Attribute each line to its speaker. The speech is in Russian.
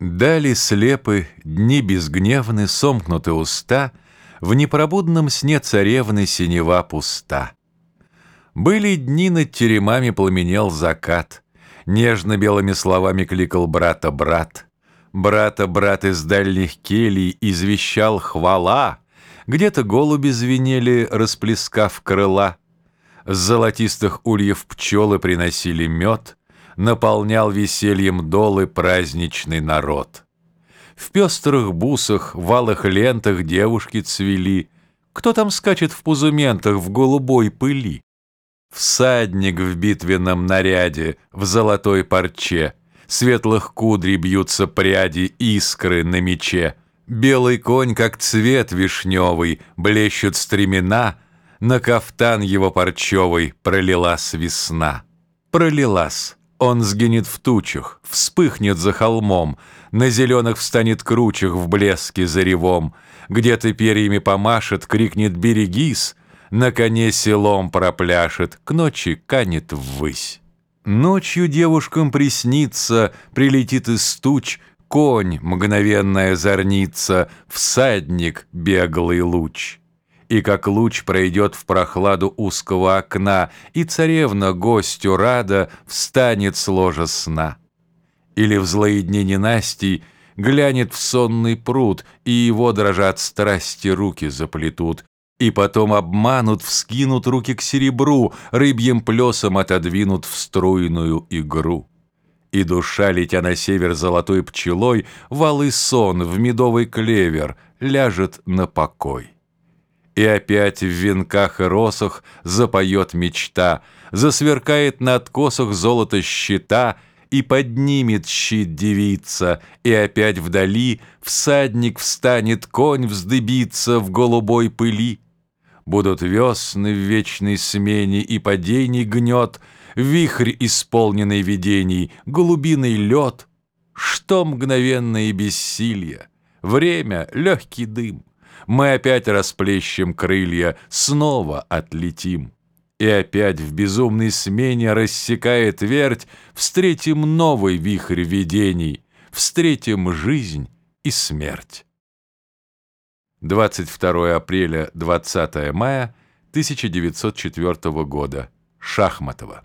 Speaker 1: Дали слепы, дни безгневны, сомкнуты уста, В непробудном сне царевны синева пуста. Были дни над теремами пламенел закат, Нежно белыми словами кликал брата брат. Брата брат из дальних келий извещал хвала, Где-то голуби звенели, расплескав крыла. С золотистых ульев пчелы приносили мед — наполнял весельем долы праздничный народ. В пестрых бусах, валых лентах девушки цвели. Кто там скачет в пузументах в голубой пыли? Всадник в битвенном наряде, в золотой парче, Светлых кудрей бьются пряди, искры на мече. Белый конь, как цвет вишневый, блещут стремена, На кафтан его парчевый пролилась весна. Пролилась. Он сгинет в тучах, вспыхнет за холмом, На зеленых встанет кручах в блеске за ревом, Где-то перьями помашет, крикнет «берегись!» На коне селом пропляшет, к ночи канет ввысь. Ночью девушкам приснится, прилетит из туч Конь, мгновенная зорница, всадник, беглый луч и как луч пройдет в прохладу узкого окна, и царевна гостю рада встанет с ложа сна. Или в злые дни ненастий глянет в сонный пруд, и его дрожат страсти руки заплетут, и потом обманут, вскинут руки к серебру, рыбьим плесом отодвинут в струйную игру. И душа, летя на север золотой пчелой, валы сон в медовый клевер ляжет на покой. И опять в венках и росах запоет мечта, Засверкает на откосах золото щита, И поднимет щит девица, И опять вдали всадник встанет, конь вздыбится В голубой пыли. Будут весны в вечной смене, И падений гнет, Вихрь, исполненный видений, Голубиный лед. Что мгновенное бессилье? Время — легкий дым мы опять расплещем крылья, снова отлетим. И опять в безумной смене рассекает верть, Встретим новый вихрь видений, Встретим жизнь и смерть. 22 апреля, 20 мая 1904 года. Шахматова.